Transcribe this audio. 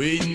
We